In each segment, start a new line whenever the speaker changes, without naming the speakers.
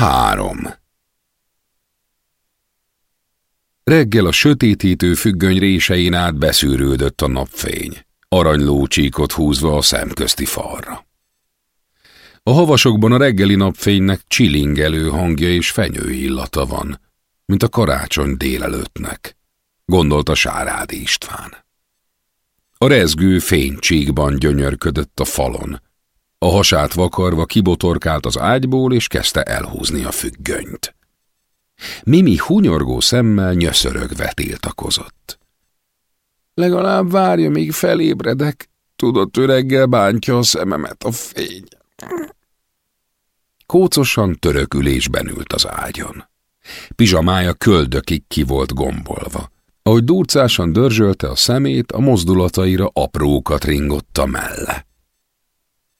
Három. Reggel a sötétítő függöny résein át beszűrődött a napfény, aranylócsíkot húzva a szemközti falra. A havasokban a reggeli napfénynek csilingelő hangja és fenyő illata van, mint a karácsony délelőttnek, gondolta Sárádi István. A rezgő fénycsíkban gyönyörködött a falon, a hasát vakarva kibotorkált az ágyból, és kezdte elhúzni a függönyt. Mimi hunyorgó szemmel nyöszörögve tiltakozott. Legalább várja, míg felébredek, tudott öreggel bántja a szememet a fény. Kócosan törökülésben ült az ágyon. Pizsamája köldökig ki volt gombolva. Ahogy durcásan dörzsölte a szemét, a mozdulataira aprókat ringotta melle.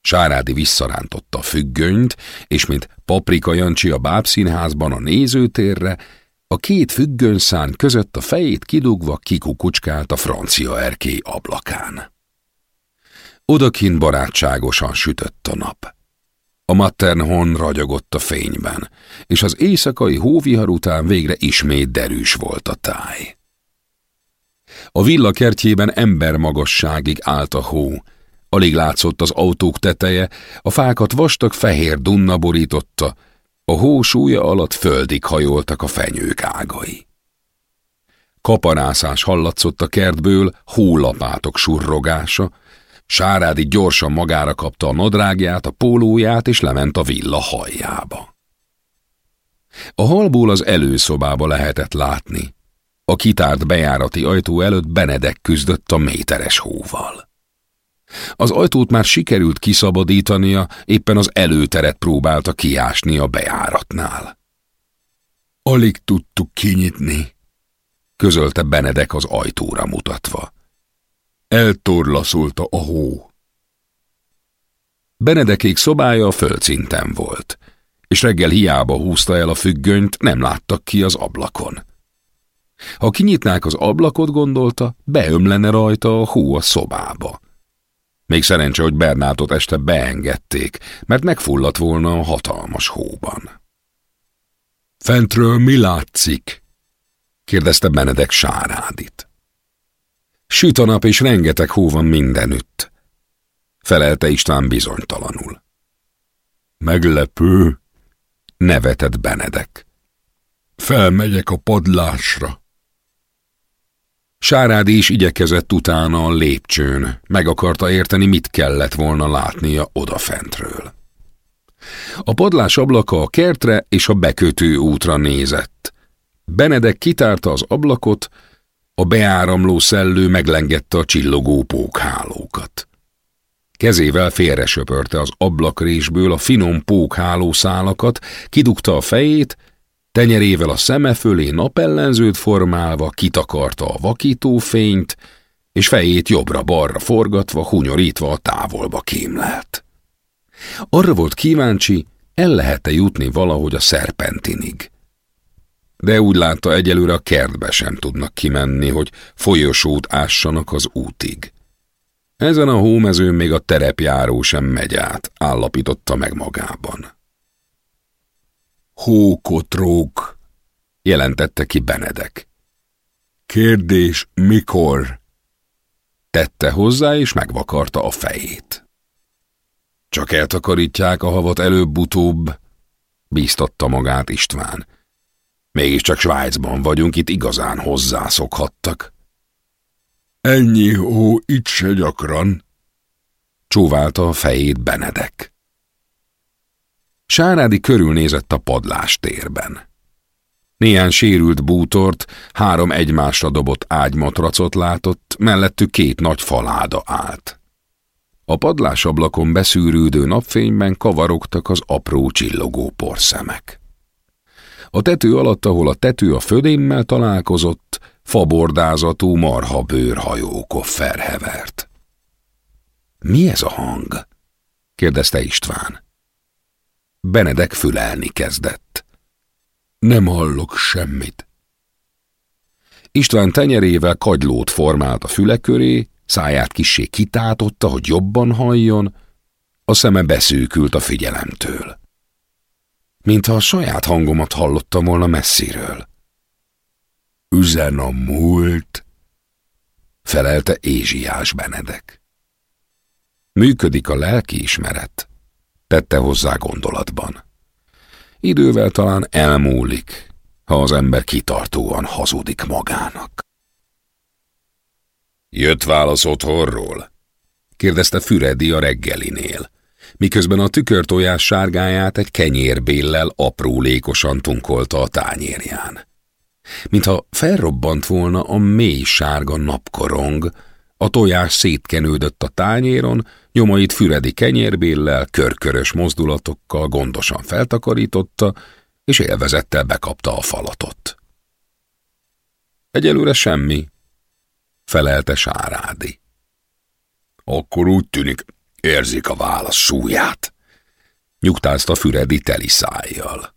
Sárádi visszarántotta a függönyt, és mint Paprika Jancsi a bábszínházban a nézőtérre, a két függönyszán között a fejét kidugva kikukucskált a francia erkély ablakán. Odakint barátságosan sütött a nap. A Matterhorn ragyogott a fényben, és az éjszakai hóvihar után végre ismét derűs volt a táj. A villa kertjében embermagasságig állt a hó, Alig látszott az autók teteje, a fákat vastag fehér dunna borította, a hó alatt földig hajoltak a fenyők ágai. Kaparászás hallatszott a kertből, hólapátok surrogása, Sárádi gyorsan magára kapta a nadrágját, a pólóját, és lement a villa hajjába. A halból az előszobába lehetett látni. A kitárt bejárati ajtó előtt Benedek küzdött a méteres hóval. Az ajtót már sikerült kiszabadítania, éppen az előteret próbálta kiásni a bejáratnál. Alig tudtuk kinyitni, közölte Benedek az ajtóra mutatva. Eltorlaszolta a hó. Benedekék szobája a földszinten volt, és reggel hiába húzta el a függönyt, nem láttak ki az ablakon. Ha kinyitnák az ablakot, gondolta, beömlene rajta a hó a szobába. Még szerencse, hogy Bernátot este beengedték, mert megfulladt volna a hatalmas hóban. Fentről mi látszik? kérdezte Benedek Sárádit. Süt a nap, és rengeteg hó van mindenütt, felelte István bizonytalanul. Meglepő, nevetett Benedek. Felmegyek a padlásra. Sárádi is igyekezett utána a lépcsőn, meg akarta érteni, mit kellett volna látnia odafentről. A padlás ablaka a kertre és a bekötő útra nézett. Benedek kitárta az ablakot, a beáramló szellő meglengette a csillogó pókhálókat. Kezével félresöpörte az ablakrésből a finom pókhálószálakat, kidugta a fejét, Tenyerével a szeme fölé napellenzőt formálva kitakarta a vakítófényt, és fejét jobbra-balra forgatva, hunyorítva a távolba kémlelt. Arra volt kíváncsi, el lehet-e jutni valahogy a szerpentinig. De úgy látta egyelőre a kertbe sem tudnak kimenni, hogy folyosót ássanak az útig. Ezen a hómezőn még a terepjáró sem megy át, állapította meg magában. Hókotrók, jelentette ki Benedek. Kérdés, mikor? Tette hozzá, és megvakarta a fejét. Csak eltakarítják a havat előbb-utóbb, bíztatta magát István. Mégiscsak Svájcban vagyunk, itt igazán hozzászokhattak. Ennyi hó itt se gyakran, csóválta a fejét Benedek. Sárádi körülnézett a padlás térben. Néhány sérült bútort, három egymásra dobott ágymatracot látott, mellettük két nagy faláda állt. A padlásablakon beszűrődő napfényben kavarogtak az apró csillogó porszemek. A tető alatt, ahol a tető a födémmel találkozott, fabordázatú marha bőrhajókoffer hevert. Mi ez a hang? kérdezte István. Benedek fülelni kezdett. Nem hallok semmit. István tenyerével kagylót formált a füle köré, száját kissé kitátotta, hogy jobban halljon, a szeme beszűkült a figyelemtől. mintha a saját hangomat hallottam volna messziről. Üzen a múlt, felelte Ézsiás Benedek. Működik a lelkiismeret, tette hozzá gondolatban. Idővel talán elmúlik, ha az ember kitartóan hazudik magának. Jött válasz otthonról? kérdezte Füredi a reggelinél, miközben a tükörtojás sárgáját egy kenyérbéllel aprólékosan tunkolta a tányérján. Mintha felrobbant volna a mély sárga napkorong, a tojás szétkenődött a tányéron, nyomait Füredi kenyérbéllel, körkörös mozdulatokkal gondosan feltakarította, és élvezettel bekapta a falatot. Egyelőre semmi, felelte Sárádi. Akkor úgy tűnik, érzik a válasz súlyát, nyugtázta Füredi teli szájjal.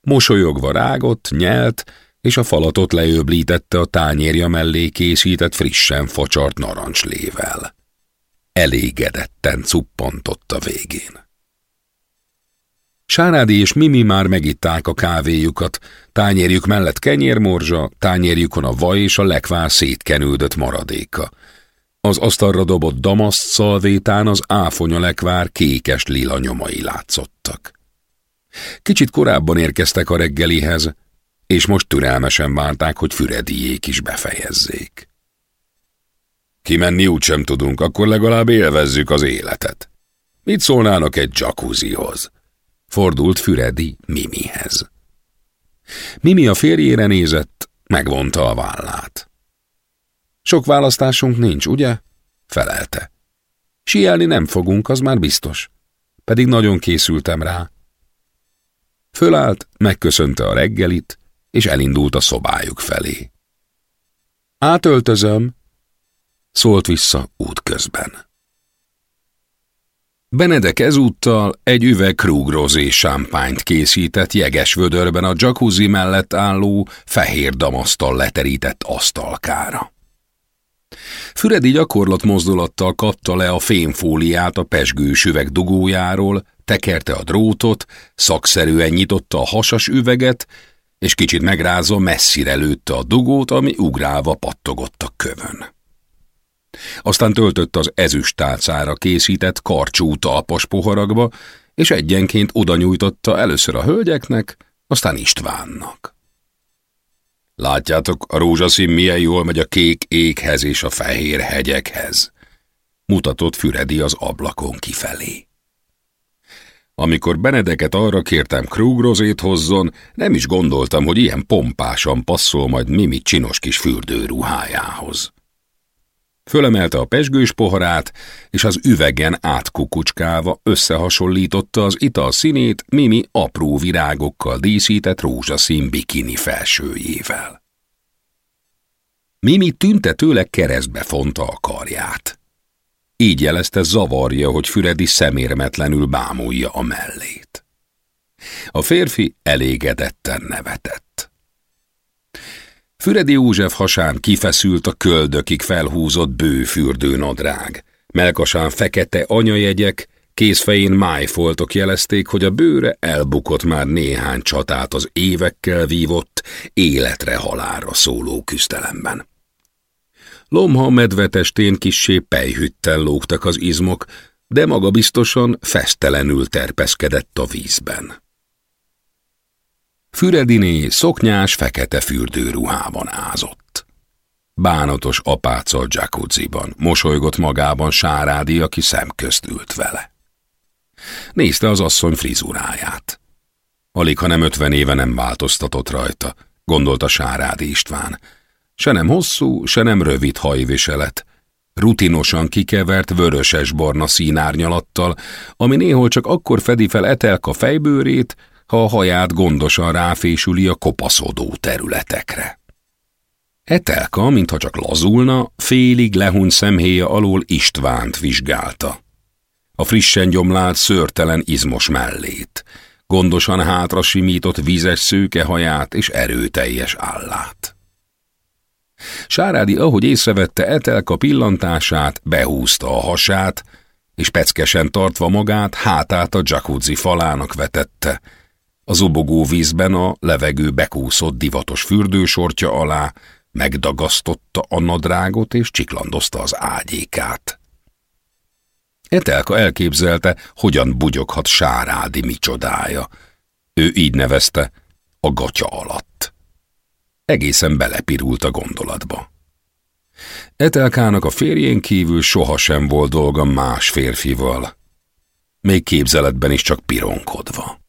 Mosolyogva rágott, nyelt, és a falatot leöblítette a tányérja mellé készített frissen facsart narancslével. Elégedetten cuppantott a végén. Sárádi és Mimi már megitták a kávéjukat, tányérjuk mellett kenyérmorzsa, tányérjukon a vaj és a lekvár szétkenődött maradéka. Az asztalra dobott damaszt szalvétán az áfonya lekvár kékes lila nyomai látszottak. Kicsit korábban érkeztek a reggelihez, és most türelmesen várták, hogy Fürediék is befejezzék. Kimenni úgysem tudunk, akkor legalább élvezzük az életet. Mit szólnának egy jacuzzihoz? Fordult Füredi Mimihez. Mimi a férjére nézett, megvonta a vállát. Sok választásunk nincs, ugye? Felelte. Sielni nem fogunk, az már biztos. Pedig nagyon készültem rá. Fölállt, megköszönte a reggelit, és elindult a szobájuk felé. Átöltözöm, szólt vissza útközben. Benedek ezúttal egy üveg krúgrozé sámpányt készített jeges vödörben a jacuzzi mellett álló fehér damasztal leterített asztalkára. Füredi gyakorlat mozdulattal kapta le a fémfóliát a pesgős üveg dugójáról, tekerte a drótot, szakszerűen nyitotta a hasas üveget, és kicsit megrázva messzire lőtte a dugót, ami ugrálva pattogott a kövön. Aztán töltött az ezüst tálcára készített karcsú talpas poharakba, és egyenként oda nyújtotta először a hölgyeknek, aztán Istvánnak. Látjátok, a rózsaszín milyen jól megy a kék éghez és a fehér hegyekhez, mutatott Füredi az ablakon kifelé. Amikor Benedeket arra kértem krúgrozét hozzon, nem is gondoltam, hogy ilyen pompásan passzol majd Mimi csinos kis fürdőruhájához. Fölemelte a pesgős poharát, és az üvegen átkukucskálva összehasonlította az ital színét Mimi apró virágokkal díszített rózsaszín bikini felsőjével. Mimi tüntetőleg keresztbe fonta a karját. Így jelezte zavarja, hogy Füredi szemérmetlenül bámulja a mellét. A férfi elégedetten nevetett. Füredi József hasán kifeszült a köldökig felhúzott bőfürdő nadrág. Melkasán fekete anyajegyek, kézfején májfoltok jelezték, hogy a bőre elbukott már néhány csatát az évekkel vívott, életre halára szóló küzdelemben. Lomha medvetestén kissé pejhüttel lógtak az izmok, de maga biztosan fesztelenül terpeszkedett a vízben. Fürediné szoknyás, fekete fürdőruhában ázott. Bánatos apáccal jacuzziban, mosolygott magában Sárádi, aki szemközt ült vele. Nézte az asszony frizuráját. Alig, ha nem ötven éve nem változtatott rajta, gondolta Sárádi István, se nem hosszú, se nem rövid hajviselet. Rutinosan kikevert vöröses-barna színárnyalattal, ami néhol csak akkor fedi fel Etelka fejbőrét, ha a haját gondosan ráfésüli a kopaszodó területekre. Etelka, mintha csak lazulna, félig lehunyt szemhéja alól Istvánt vizsgálta. A frissen gyomlált szörtelen izmos mellét, gondosan hátra simított vízes szőke haját és erőteljes állát. Sárádi, ahogy észrevette Etelka pillantását, behúzta a hasát, és peckesen tartva magát hátát a jacuzzi falának vetette. A zobogó vízben a levegő bekúszott divatos fürdősortja alá, megdagasztotta a nadrágot és csiklandozta az ágyékát. Etelka elképzelte, hogyan bugyoghat Sárádi micsodája. Ő így nevezte, a gatya alatt. Egészen belepirult a gondolatba. Etelkának a férjén kívül sohasem volt dolga más férfival, még képzeletben is csak pironkodva.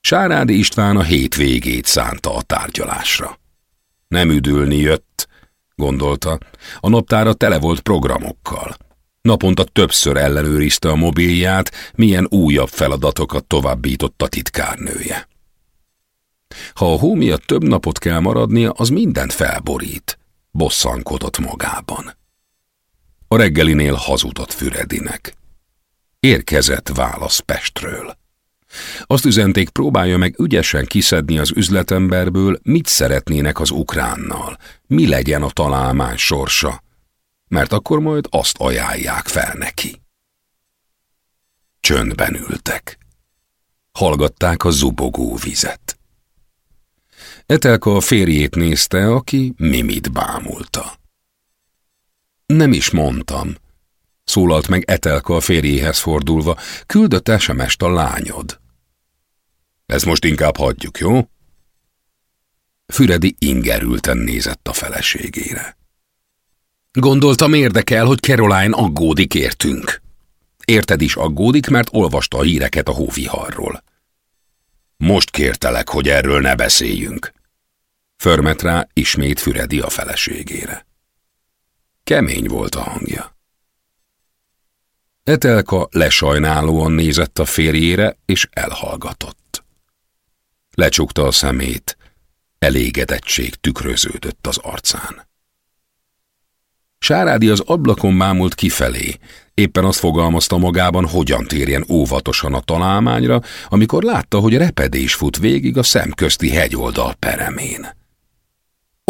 Sárádi István a végét szánta a tárgyalásra. Nem üdülni jött, gondolta, a naptára tele volt programokkal. Naponta többször ellenőrizte a mobilját, milyen újabb feladatokat továbbított a titkárnője. Ha a hó miatt több napot kell maradnia, az mindent felborít, bosszankodott magában. A reggelinél hazudott Füredinek. Érkezett válasz Pestről. Azt üzenték, próbálja meg ügyesen kiszedni az üzletemberből, mit szeretnének az ukránnal, mi legyen a találmány sorsa, mert akkor majd azt ajánlják fel neki. Csöndben ültek. Hallgatták a zubogó vizet. Etelka a férjét nézte, aki Mimit bámulta. Nem is mondtam, szólalt meg Etelka a férjéhez fordulva, küldött SMS-t a lányod. Ez most inkább hagyjuk, jó? Füredi ingerülten nézett a feleségére. Gondoltam érdekel, hogy Caroline aggódik értünk. Érted is aggódik, mert olvasta a híreket a hóviharról. Most kértelek, hogy erről ne beszéljünk. Förmet rá ismét Füredi a feleségére. Kemény volt a hangja. Etelka lesajnálóan nézett a férjére, és elhallgatott. Lecsukta a szemét, elégedettség tükröződött az arcán. Sárádi az ablakon mámult kifelé, éppen azt fogalmazta magában, hogyan térjen óvatosan a találmányra, amikor látta, hogy repedés fut végig a szemközti hegyoldal peremén.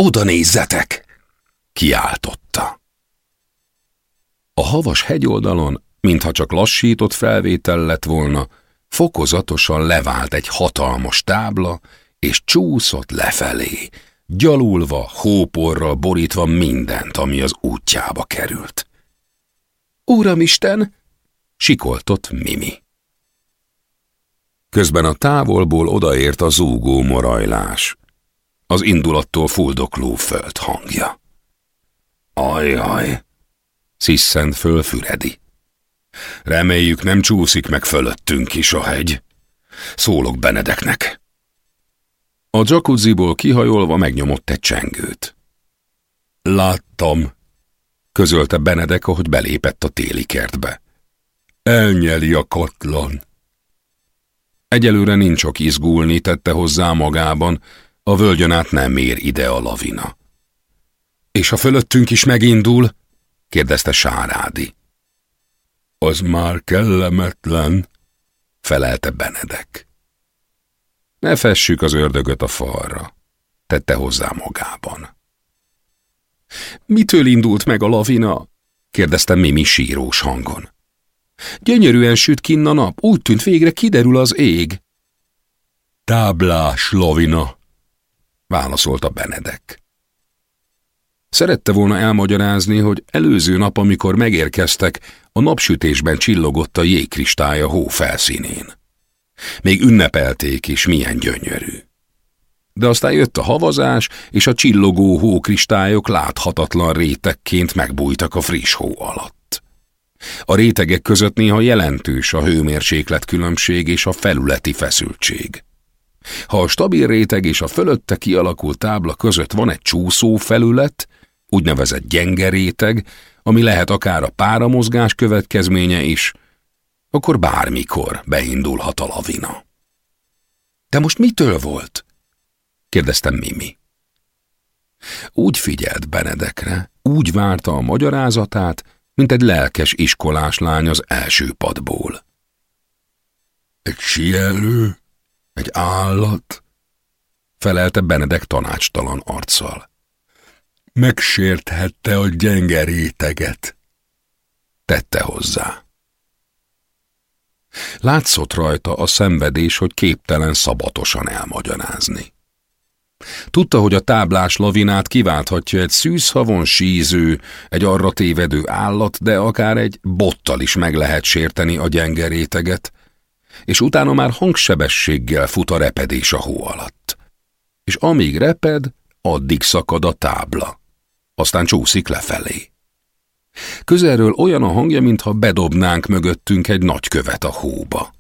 Oda nézzetek! kiáltotta. A havas hegyoldalon, mintha csak lassított felvétel lett volna, fokozatosan levált egy hatalmas tábla, és csúszott lefelé, gyalulva, hóporral borítva mindent, ami az útjába került. Uramisten! sikoltott Mimi. Közben a távolból odaért a zúgó morajlás, az indulattól fuldokló föld hangja. Ajaj, sziszent föl Füredi. Reméljük nem csúszik meg fölöttünk is a hegy. Szólok Benedeknek. A jacuzziból kihajolva megnyomott egy csengőt. Láttam, közölte Benedek, ahogy belépett a téli kertbe. Elnyeli a katlan. Egyelőre nincs ok izgulni, tette hozzá magában, a völgyön át nem ér ide a lavina. És a fölöttünk is megindul? kérdezte Sárádi. Az már kellemetlen, felelte Benedek. Ne fessük az ördögöt a falra, tette hozzá magában. Mitől indult meg a lavina? kérdezte Mimi sírós hangon. Gyönyörűen süt kinn a nap, úgy tűnt végre kiderül az ég. Táblás lavina, válaszolta Benedek. Szerette volna elmagyarázni, hogy előző nap, amikor megérkeztek, a napsütésben csillogott a jégkristály a hó felszínén. Még ünnepelték is, milyen gyönyörű. De aztán jött a havazás, és a csillogó hókristályok láthatatlan rétegként megbújtak a friss hó alatt. A rétegek között néha jelentős a hőmérséklet különbség és a felületi feszültség. Ha a stabil réteg és a fölötte kialakult tábla között van egy csúszó felület, úgynevezett gyenge réteg, ami lehet akár a páramozgás következménye is, akkor bármikor beindulhat a lavina. De most mitől volt? kérdeztem Mimi. Úgy figyelt Benedekre, úgy várta a magyarázatát, mint egy lelkes iskolás lány az első padból. Egy sielő? Egy állat? Felelte Benedek tanácstalan arccal. Megsérthette a gyenge réteget tette hozzá. Látszott rajta a szenvedés, hogy képtelen szabatosan elmagyarázni. Tudta, hogy a táblás lavinát kiválthatja egy szűzhavon síző, egy arra tévedő állat, de akár egy bottal is meg lehet sérteni a gyenge réteget, és utána már hangsebességgel fut a repedés a hó alatt. És amíg reped, addig szakad a tábla. Aztán csúszik lefelé. Közelről olyan a hangja, mintha bedobnánk mögöttünk egy nagy követ a hóba.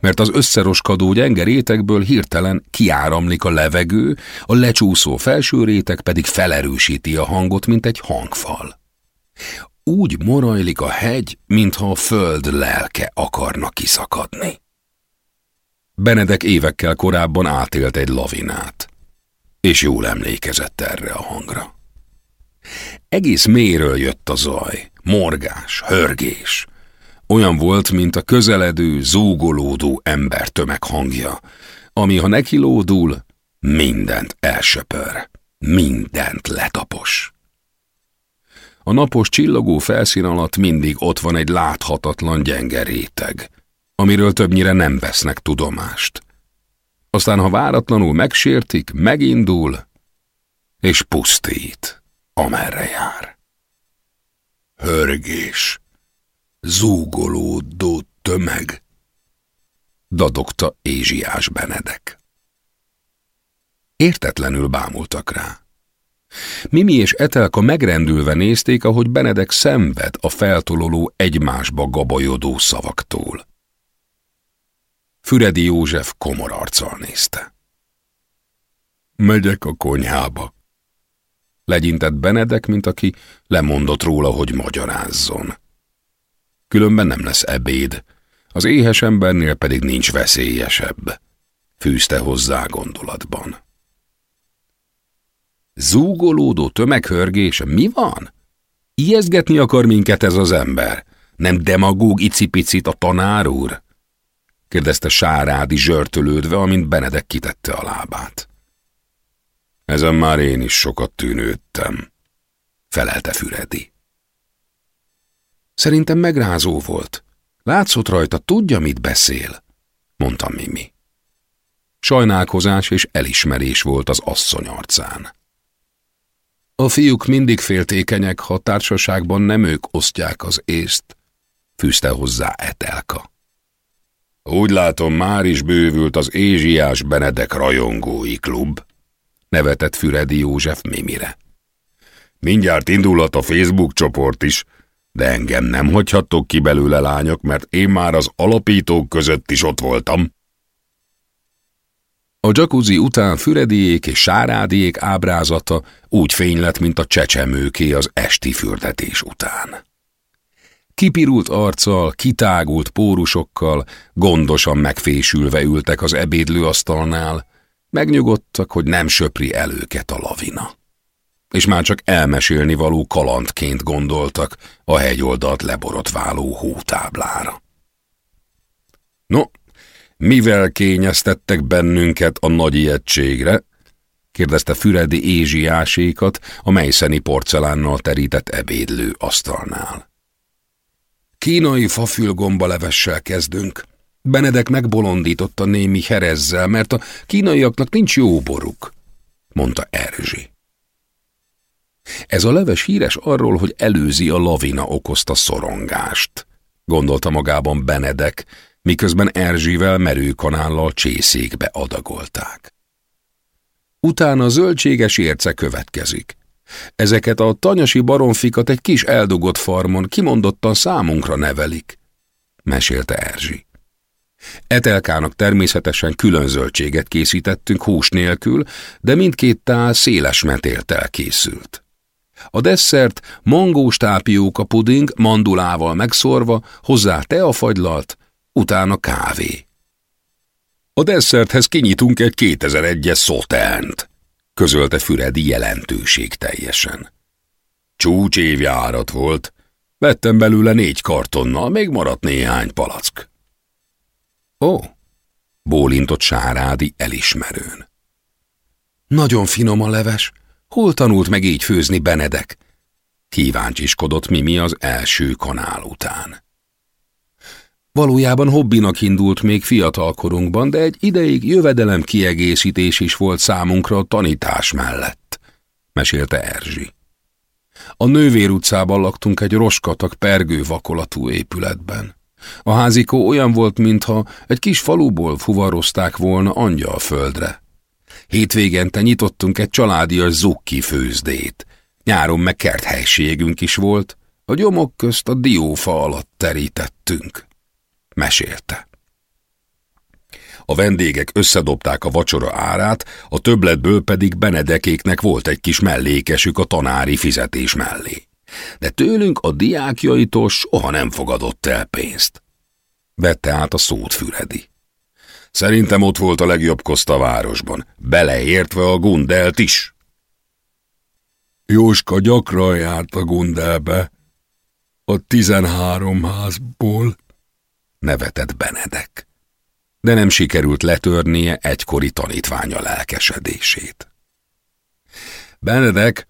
Mert az összeroskadó gyenge rétegből hirtelen kiáramlik a levegő, a lecsúszó felső réteg pedig felerősíti a hangot, mint egy hangfal. Úgy morajlik a hegy, mintha a föld lelke akarna kiszakadni. Benedek évekkel korábban átélt egy lavinát, és jól emlékezett erre a hangra. Egész méről jött a zaj, morgás, hörgés. Olyan volt, mint a közeledő, zúgolódó ember tömeg hangja, ami ha nekilódul, mindent elsöpör, mindent letapos. A napos csillogó felszín alatt mindig ott van egy láthatatlan gyenge réteg, amiről többnyire nem vesznek tudomást. Aztán, ha váratlanul megsértik, megindul, és pusztít amerre jár. Hörgés, zúgolódó tömeg, dadogta Ézsiás Benedek. Értetlenül bámultak rá. Mimi és Etelka megrendülve nézték, ahogy Benedek szenved a feltololó egymásba gabajodó szavaktól. Füredi József komor arccal nézte. Megyek a konyhába, legyintett Benedek, mint aki lemondott róla, hogy magyarázzon. Különben nem lesz ebéd, az éhes embernél pedig nincs veszélyesebb, fűzte hozzá gondolatban. Zúgolódó tömeghörgés, mi van? Ijeszgetni akar minket ez az ember? Nem demagóg icipicit a tanár úr? Kérdezte Sárádi zsörtölődve, amint Benedek kitette a lábát. Ezen már én is sokat tűnődtem, felelte Füredi. Szerintem megrázó volt. Látszott rajta, tudja, mit beszél, mondta Mimi. Sajnálkozás és elismerés volt az asszony arcán. A fiúk mindig féltékenyek, ha társaságban nem ők osztják az észt, fűzte hozzá Etelka. Úgy látom, már is bővült az Ézsiás Benedek rajongói klub, nevetett Füredi József Mimire. Mindjárt indulhat a Facebook csoport is, de engem nem hagyhattok ki belőle lányok, mert én már az alapítók között is ott voltam. A jacuzzi után Fürediék és Sárádiék ábrázata úgy fény lett, mint a csecsemőké az esti fürdetés után. Kipirult arccal, kitágult pórusokkal, gondosan megfésülve ültek az ebédlőasztalnál, Megnyugodtak, hogy nem söpri el őket a lavina. És már csak elmesélni való kalandként gondoltak a hegyoldalt leborotváló hótáblára. No, mivel kényeztettek bennünket a nagy ijegységre? kérdezte Füredi Ézsiásékat a melyszeni porcelánnal terített ebédlő asztalnál. Kínai fafülgomba levessel kezdünk, Benedek megbolondította némi herezzel, mert a kínaiaknak nincs jó boruk, mondta Erzsi. Ez a leves híres arról, hogy előzi a lavina okozta szorongást, gondolta magában Benedek, miközben Erzsivel merőkanállal csészékbe adagolták. Utána zöldséges érce következik. Ezeket a tanyasi baromfikat egy kis eldugott farmon kimondottan számunkra nevelik, mesélte Erzsi. Etelkának természetesen külön zöldséget készítettünk hús nélkül, de mindkét tál széles metéltel készült. A desszert mangós tápióka puding mandulával megszorva, hozzá teafagylalt, utána kávé. A desszerthez kinyitunk egy 2001-es szoternt, közölte Füredi jelentőség teljesen. Csúcs évjárat volt, vettem belőle négy kartonnal, még maradt néhány palack. Ó, bólintott Sárádi elismerőn. Nagyon finom a leves. Hol tanult meg így főzni Benedek? Kíváncsiskodott Mimi az első kanál után. Valójában hobbinak indult még fiatalkorunkban, de egy ideig jövedelem kiegészítés is volt számunkra a tanítás mellett, mesélte Erzsi. A Nővér utcában laktunk egy roskatak pergő vakolatú épületben. A házikó olyan volt, mintha egy kis faluból fuvarozták volna angyal földre. Hétvégente nyitottunk egy családias zukki főzdét. Nyáron meg kerthelységünk is volt, a gyomok közt a diófa alatt terítettünk. Mesélte. A vendégek összedobták a vacsora árát, a többletből pedig Benedekéknek volt egy kis mellékesük a tanári fizetés mellé. De tőlünk a diákjaitól soha nem fogadott el pénzt. Vette át a szót Füredi. Szerintem ott volt a legjobb koszt a városban, beleértve a Gundelt is. Jóska gyakran járt a Gundelbe, a tizenhárom házból, nevetett Benedek. De nem sikerült letörnie egykori tanítványa lelkesedését. Benedek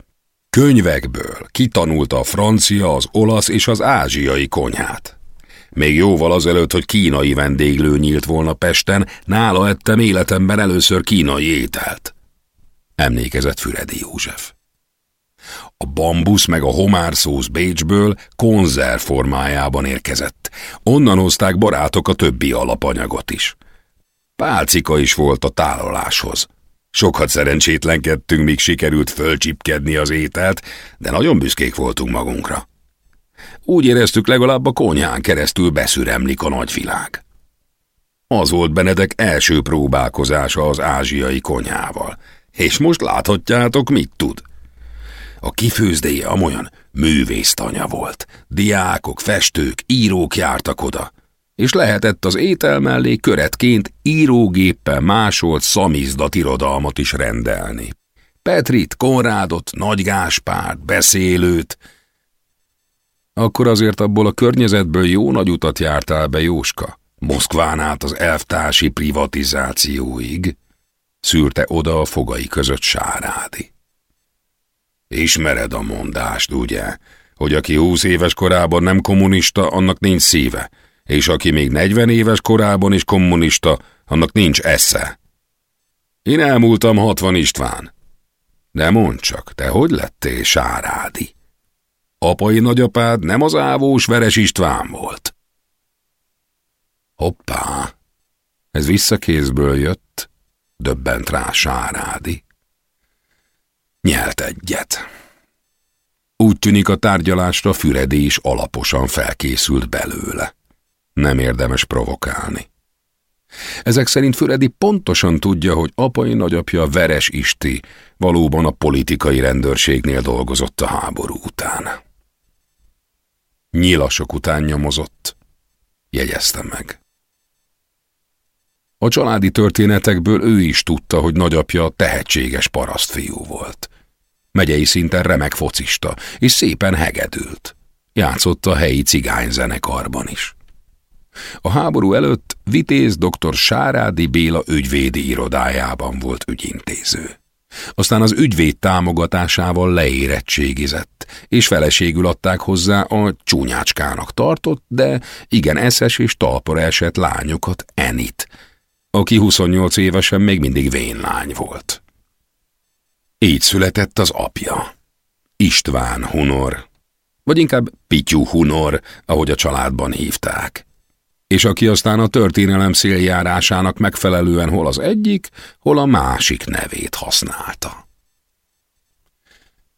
könyvekből kitanulta a francia, az olasz és az ázsiai konyhát. Még jóval azelőtt, hogy kínai vendéglő nyílt volna Pesten, nála ettem életemben először kínai ételt. Emlékezett Füredi József. A bambusz meg a homárszósz Bécsből konzerv formájában érkezett. Onnan hozták barátok a többi alapanyagot is. Pálcika is volt a tálaláshoz. Sokat szerencsétlenkedtünk, míg sikerült fölcsipkedni az ételt, de nagyon büszkék voltunk magunkra. Úgy éreztük legalább a konyhán keresztül beszüremlik a nagyvilág. Az volt Benedek első próbálkozása az ázsiai konyhával, és most láthatjátok, mit tud. A kifőzdéje amolyan művésztanya volt. Diákok, festők, írók jártak oda, és lehetett az étel mellé köretként írógéppel másolt szamizdat irodalmat is rendelni. Petrit, Konrádot, Nagy Gáspárt, beszélőt, akkor azért abból a környezetből jó nagy utat jártál be, Jóska. Moszkván át az elvtársi privatizációig, szűrte oda a fogai között Sárádi. Ismered a mondást, ugye, hogy aki húsz éves korában nem kommunista, annak nincs szíve, és aki még negyven éves korában is kommunista, annak nincs esze. Én elmúltam hatvan István. De mondd csak, te hogy lettél Sárádi? Apai nagyapád nem az ávós Veres István volt. Hoppá! Ez visszakézből jött, döbbent rá Sárádi. Nyelt egyet. Úgy tűnik a tárgyalásra Füredi is alaposan felkészült belőle. Nem érdemes provokálni. Ezek szerint Füredi pontosan tudja, hogy apai nagyapja Veres Isti valóban a politikai rendőrségnél dolgozott a háború után. Nyilasok után nyomozott. Jegyezte meg. A családi történetekből ő is tudta, hogy nagyapja tehetséges parasztfiú volt. Megyei szinten remek focista, és szépen hegedült. Játszott a helyi cigányzenekarban is. A háború előtt Vitéz dr. Sárádi Béla ügyvédi irodájában volt ügyintéző. Aztán az ügyvéd támogatásával leérettségizett, és feleségül adták hozzá a csúnyácskának tartott, de igen eszes és talpra esett lányokat Enit, aki 28 évesen még mindig vénlány volt. Így született az apja. István Hunor, vagy inkább Pityú Hunor, ahogy a családban hívták és aki aztán a történelem széljárásának megfelelően hol az egyik, hol a másik nevét használta.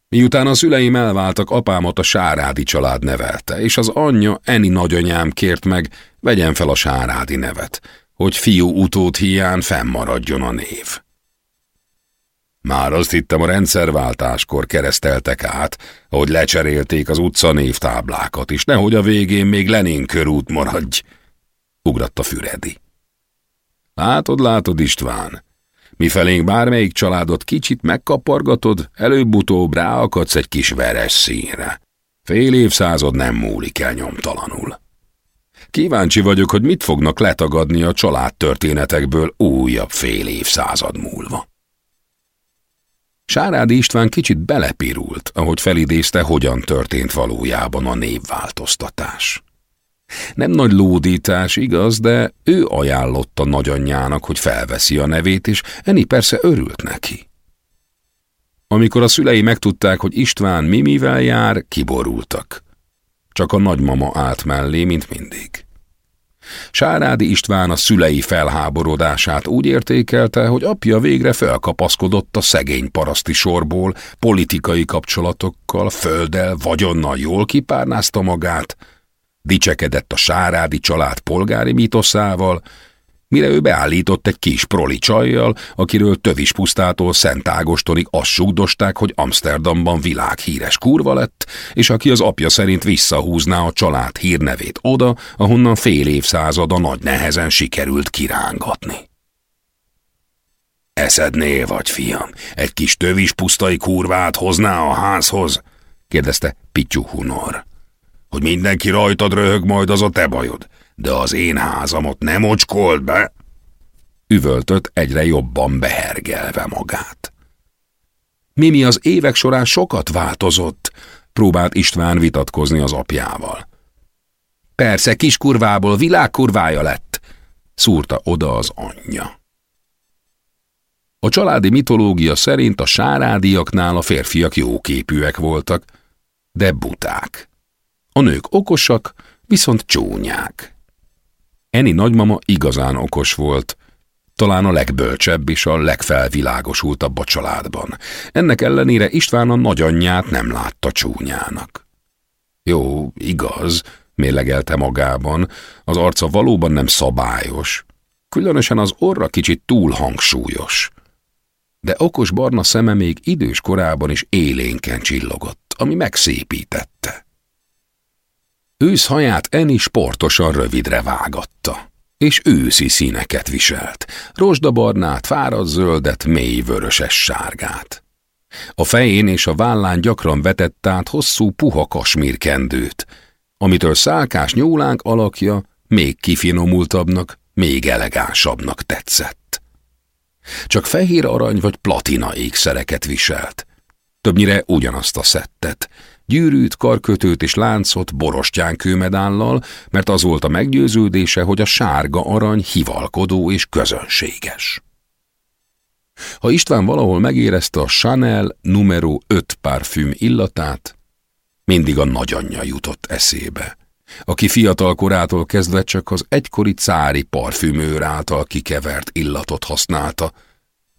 Miután a szüleim elváltak, apámat a Sárádi család nevelte, és az anyja Eni nagyanyám kért meg, vegyen fel a Sárádi nevet, hogy fiú utód hiány fennmaradjon a név. Már azt hittem a rendszerváltáskor kereszteltek át, hogy lecserélték az utca névtáblákat is, nehogy a végén még Lenin körút maradj, ugratta Füredi. Látod, látod István, mifelénk bármelyik családot kicsit megkapargatod, előbb-utóbb ráakadsz egy kis veres színre. Fél évszázad nem múlik el nyomtalanul. Kíváncsi vagyok, hogy mit fognak letagadni a családtörténetekből újabb fél évszázad múlva. Sárádi István kicsit belepirult, ahogy felidézte, hogyan történt valójában a névváltoztatás. Nem nagy lódítás, igaz, de ő ajánlotta nagyanyjának, hogy felveszi a nevét, és Eni persze örült neki. Amikor a szülei megtudták, hogy István Mimivel jár, kiborultak. Csak a nagymama állt mellé, mint mindig. Sárádi István a szülei felháborodását úgy értékelte, hogy apja végre felkapaszkodott a szegény paraszti sorból, politikai kapcsolatokkal, földdel, vagyonnal jól kipárnázta magát, dicsekedett a Sárádi család polgári mítoszával, mire ő beállított egy kis proli csajjal, akiről Tövis pusztától Szent Ágostonig azt sugdosták, hogy Amsterdamban világhíres kurva lett, és aki az apja szerint visszahúzná a család hírnevét oda, ahonnan fél évszázada nagy nehezen sikerült kirángatni. Eszednél vagy, fiam, egy kis tövis pusztai kurvát hozná a házhoz? kérdezte Pityu Hunor. Hogy mindenki rajtad röhög majd az a te bajod de az én házamot nem ocskolt be. Üvöltött egyre jobban behergelve magát. Mimi az évek során sokat változott, próbált István vitatkozni az apjával. Persze, kiskurvából világkurvája lett, szúrta oda az anyja. A családi mitológia szerint a sárádiaknál a férfiak jóképűek voltak, de buták. A nők okosak, viszont csúnyák. Eni nagymama igazán okos volt, talán a legbölcsebb és a legfelvilágosultabb a családban. Ennek ellenére István a nagyanyját nem látta csúnyának. Jó, igaz, mélegelte magában, az arca valóban nem szabályos, különösen az orra kicsit túl hangsúlyos. De okos barna szeme még idős korában is élénken csillogott, ami megszépítette. Őszhaját Eni sportosan rövidre vágatta, és őszi színeket viselt, rozsdabarnát, fáradt zöldet, mély vöröses sárgát. A fején és a vállán gyakran vetett át hosszú puha kasmírkendőt, amitől szálkás nyúlánk alakja még kifinomultabbnak, még elegánsabbnak tetszett. Csak fehér arany vagy platina ékszereket viselt, többnyire ugyanazt a szettet, gyűrűt, karkötőt és láncot borostyán kőmedállal, mert az volt a meggyőződése, hogy a sárga arany hivalkodó és közönséges. Ha István valahol megérezte a Chanel numero 5 parfüm illatát, mindig a nagyanyja jutott eszébe, aki fiatal korától kezdve csak az egykori cári parfümőr által kikevert illatot használta,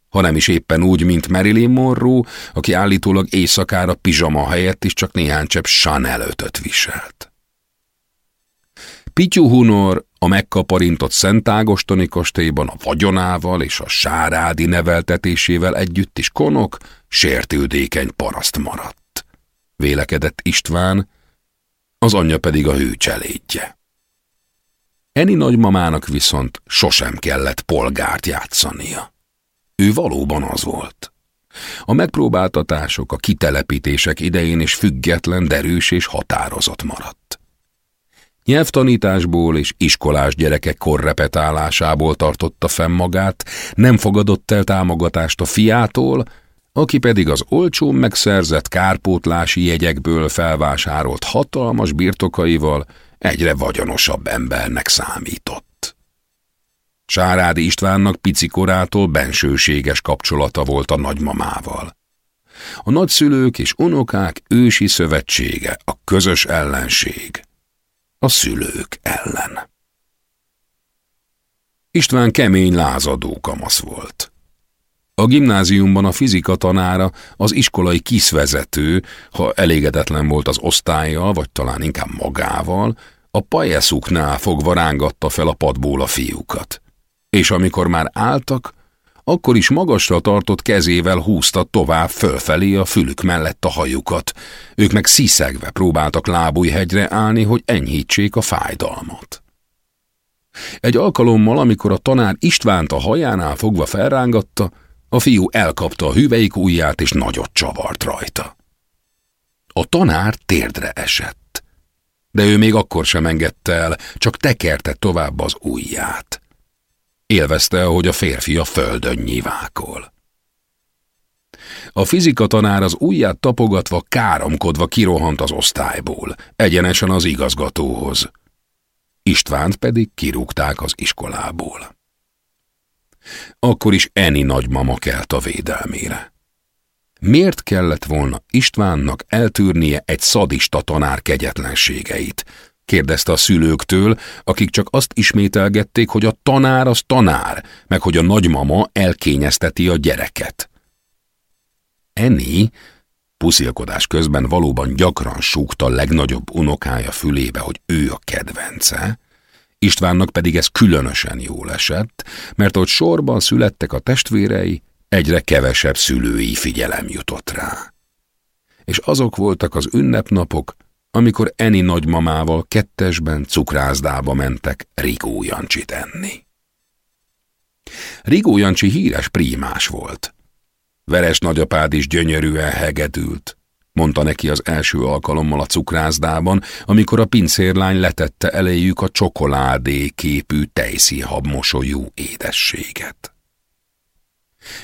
hanem is éppen úgy, mint Marilyn Monroe, aki állítólag éjszakára pizsama helyett is csak néhány csepp Chanel ötöt viselt. Pityu Hunor a megkaparintott Szent Ágostoni kastélyban a vagyonával és a sárádi neveltetésével együtt is konok, sértődékeny paraszt maradt. Vélekedett István, az anyja pedig a hőcselédje. Eni nagymamának viszont sosem kellett polgárt játszania. Ő valóban az volt. A megpróbáltatások, a kitelepítések idején is független, derűs és határozott maradt. Nyelvtanításból és iskolás gyerekek korrepetálásából tartotta fenn magát, nem fogadott el támogatást a fiától, aki pedig az olcsón megszerzett kárpótlási jegyekből felvásárolt hatalmas birtokaival egyre vagyonosabb embernek számított. Sárádi Istvánnak pici korától bensőséges kapcsolata volt a nagymamával. A nagyszülők és unokák ősi szövetsége, a közös ellenség. A szülők ellen. István kemény lázadó kamasz volt. A gimnáziumban a fizika tanára, az iskolai kiszvezető, ha elégedetlen volt az osztályjal, vagy talán inkább magával, a pajeszuknál fogva rángatta fel a padból a fiúkat és amikor már álltak, akkor is magasra tartott kezével húzta tovább fölfelé a fülük mellett a hajukat. Ők meg sziszegve próbáltak lábújhegyre állni, hogy enyhítsék a fájdalmat. Egy alkalommal, amikor a tanár Istvánt a hajánál fogva felrángatta, a fiú elkapta a hüveik ujját és nagyot csavart rajta. A tanár térdre esett, de ő még akkor sem engedte el, csak tekerte tovább az ujját. Élvezte, hogy a férfi a földön nyivákol. A fizika tanár az ujját tapogatva, káromkodva kirohant az osztályból, egyenesen az igazgatóhoz. Istvánt pedig kirúgták az iskolából. Akkor is Eni nagymama kelt a védelmére. Miért kellett volna Istvánnak eltűrnie egy szadista tanár kegyetlenségeit? Kérdezte a szülőktől, akik csak azt ismételgették, hogy a tanár az tanár, meg hogy a nagymama elkényezteti a gyereket. Eni puszilkodás közben valóban gyakran súgta a legnagyobb unokája fülébe, hogy ő a kedvence, Istvánnak pedig ez különösen jól esett, mert ott sorban születtek a testvérei, egyre kevesebb szülői figyelem jutott rá. És azok voltak az ünnepnapok, amikor Eni nagymamával kettesben cukrászdába mentek Rigó Jancsit enni. Rigó Jancsi híres prímás volt. Veres nagyapád is gyönyörűen hegedült, mondta neki az első alkalommal a cukrászdában, amikor a pincérlány letette eléjük a csokoládé képű tejszínhab mosolyú édességet.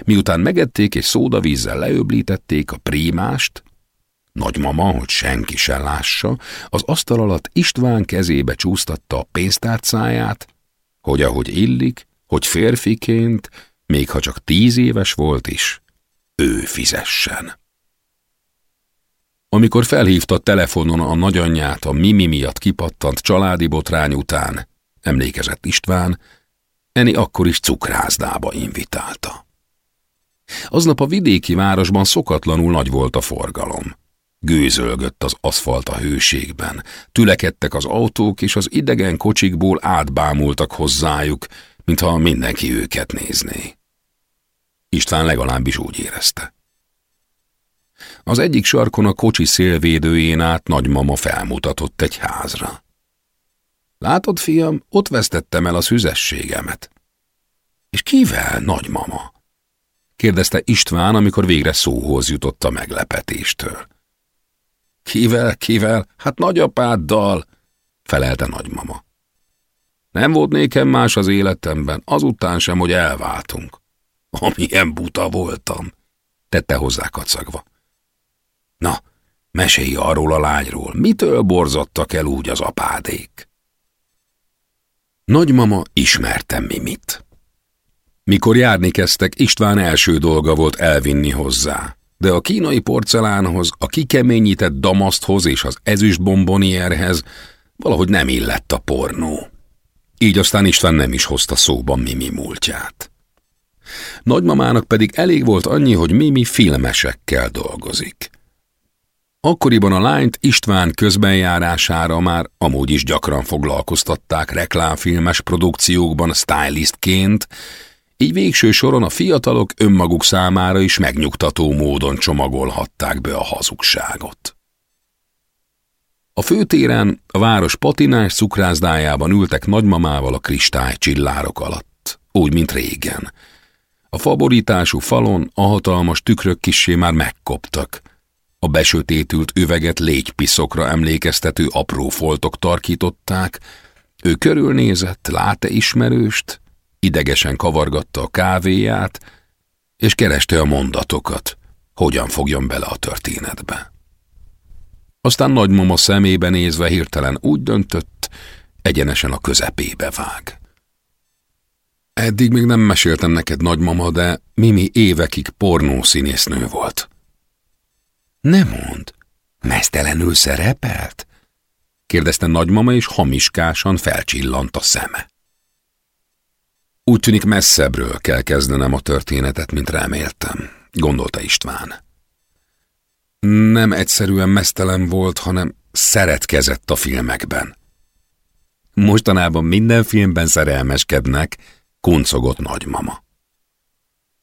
Miután megették és szódavízzel leöblítették a prímást, nagymama, hogy senki se lássa, az asztal alatt István kezébe csúsztatta a pénztárcáját, hogy ahogy illik, hogy férfiként, még ha csak tíz éves volt is, ő fizessen. Amikor felhívta telefonon a nagyanyját a Mimi miatt kipattant családi botrány után, emlékezett István, Eni akkor is cukrászdába invitálta. Aznap a vidéki városban szokatlanul nagy volt a forgalom. Gőzölgött az aszfalt a hőségben, tülekedtek az autók, és az idegen kocsikból átbámultak hozzájuk, mintha mindenki őket nézné. István legalábbis úgy érezte. Az egyik sarkon a kocsi szélvédőjén át nagymama felmutatott egy házra. Látod, fiam, ott vesztettem el a szüzességemet. És kivel, nagymama? kérdezte István, amikor végre szóhoz jutott a meglepetéstől. Kivel, kivel? Hát nagyapáddal, felelte nagymama. Nem volt nékem más az életemben, azután sem, hogy elváltunk. Amilyen buta voltam, tette hozzá kacagva. Na, mesélj arról a lányról, mitől borzottak el úgy az apádék? Nagymama ismerte Mimit. Mikor járni kezdtek, István első dolga volt elvinni hozzá, de a kínai porcelánhoz, a kikeményített damaszthoz és az ezüst bombonierhez valahogy nem illett a pornó. Így aztán István nem is hozta szóban Mimi múltját. Nagymamának pedig elég volt annyi, hogy Mimi filmesekkel dolgozik. Akkoriban a lányt István közbenjárására már amúgy is gyakran foglalkoztatták reklámfilmes produkciókban stylistként, így végső soron a fiatalok önmaguk számára is megnyugtató módon csomagolhatták be a hazugságot. A főtéren, a város patinás cukrászdájában ültek nagymamával a kristály csillárok alatt, úgy, mint régen. A faborítású falon a hatalmas tükrök kissé már megkoptak, a besötétült üveget légypiszokra emlékeztető apró foltok tarkították, ő körülnézett, lát-e ismerőst, idegesen kavargatta a kávéját, és kereste a mondatokat, hogyan fogjon bele a történetbe. Aztán nagymama szemébe nézve hirtelen úgy döntött, egyenesen a közepébe vág. Eddig még nem meséltem neked, nagymama, de Mimi évekig pornószínésznő volt. Nem mond, mesztelenül szerepelt? kérdezte nagymama, és hamiskásan felcsillant a szeme. Úgy tűnik messzebbről kell kezdenem a történetet, mint reméltem, gondolta István. Nem egyszerűen mesztelen volt, hanem szeretkezett a filmekben. Mostanában minden filmben szerelmeskednek, kuncogott nagymama.